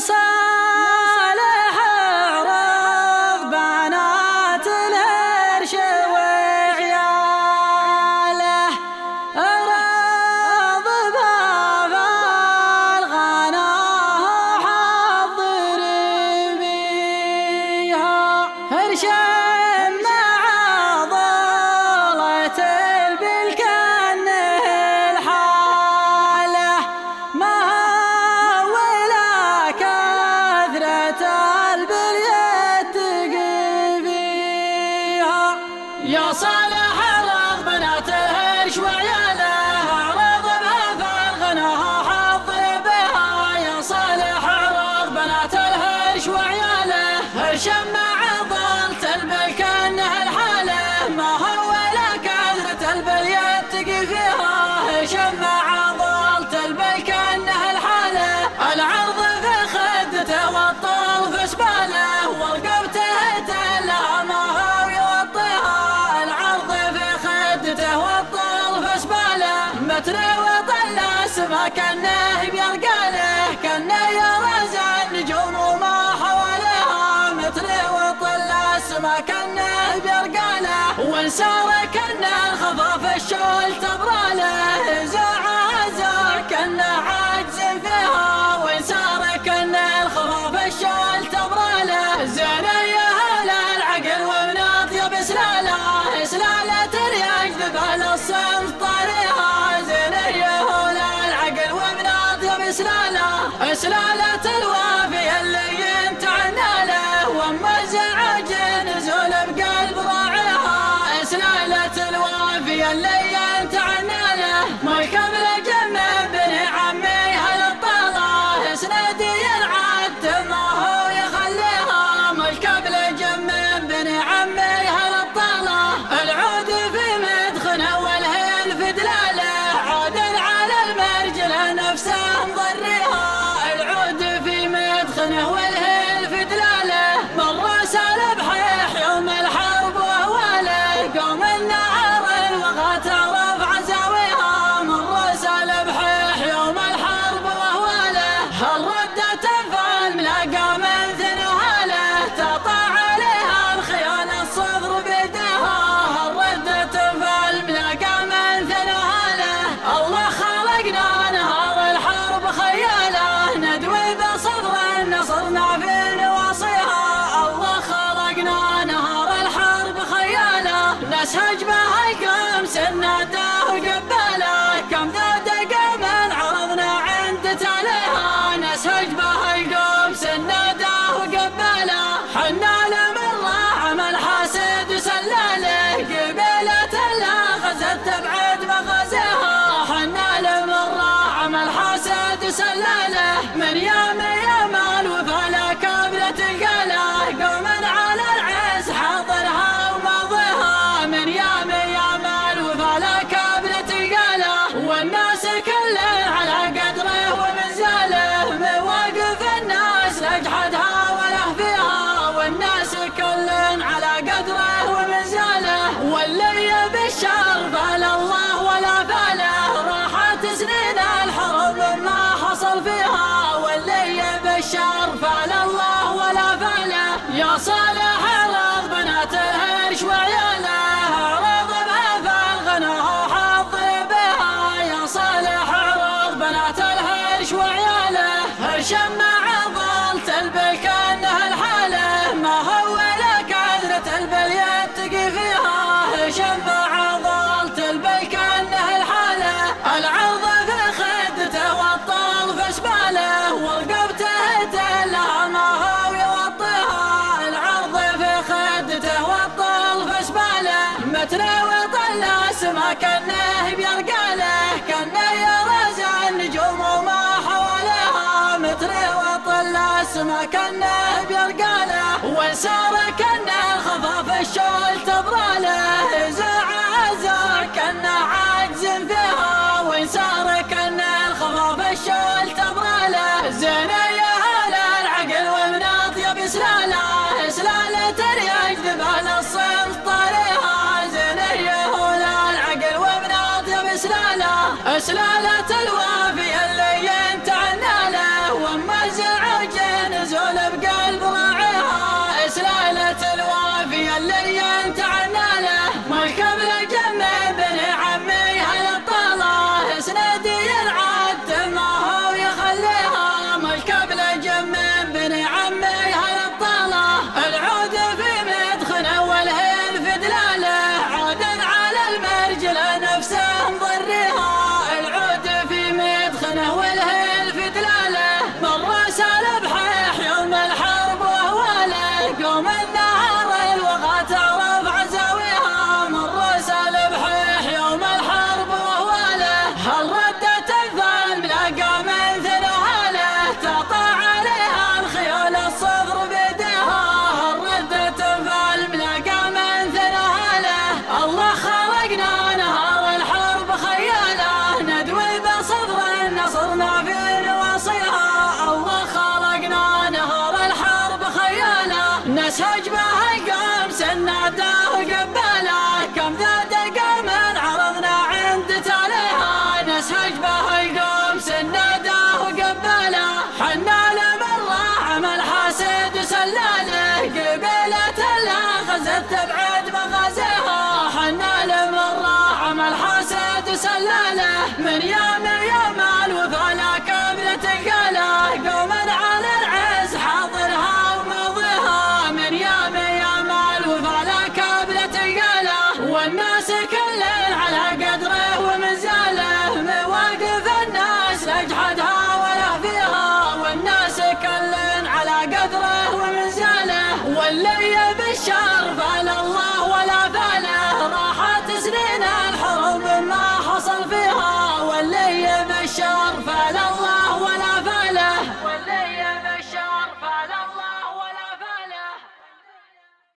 يا سباله متر وطل السما كانه بيرقاله كأنه يرزع النجوم وما حواليها. متر وطل السما كأنه بيرقاله وانسار كانه الخفاف الشول تبراله زع هالطاله سندي القوم سناده وقباله كم ذا دقم عرضنا عند تاليها. نسهج بها القوم سناده وقباله حنا لمن عمل حاسد سلاله قبيلة لا غزت تبعد مغازيها. حنا لمن عمل حاسد سلاله من يام مع ضلت البل كانه الحاله ما هو ولا كثرة البل يتقي فيها؟ هرش مع ضلت البل كانه الحاله العرض في خدته والطول في سباله ورقبته تلها ما هو يوطيها العرض في خدته والطول في سباله متر وطل السما كأنه السما كانه بيرقاله وانسار كانه الخفاف الشول تبراله. زع زع كانه عاجز فيها وانسار كانه الخفاف الشول تبراله. زين يا هلا العقل ومن اطيب سلاله سلاله الياج ذبال الصمت طاريها زين يا هلا العقل ومن اطيب سلاله سلاله الوافي تسلله من يوم يوم الوفا لا لك بتقاله قوما على العز حاضرها ومضيها. من يوم يوم الوفا لا لك بتقاله والناس كل على قدره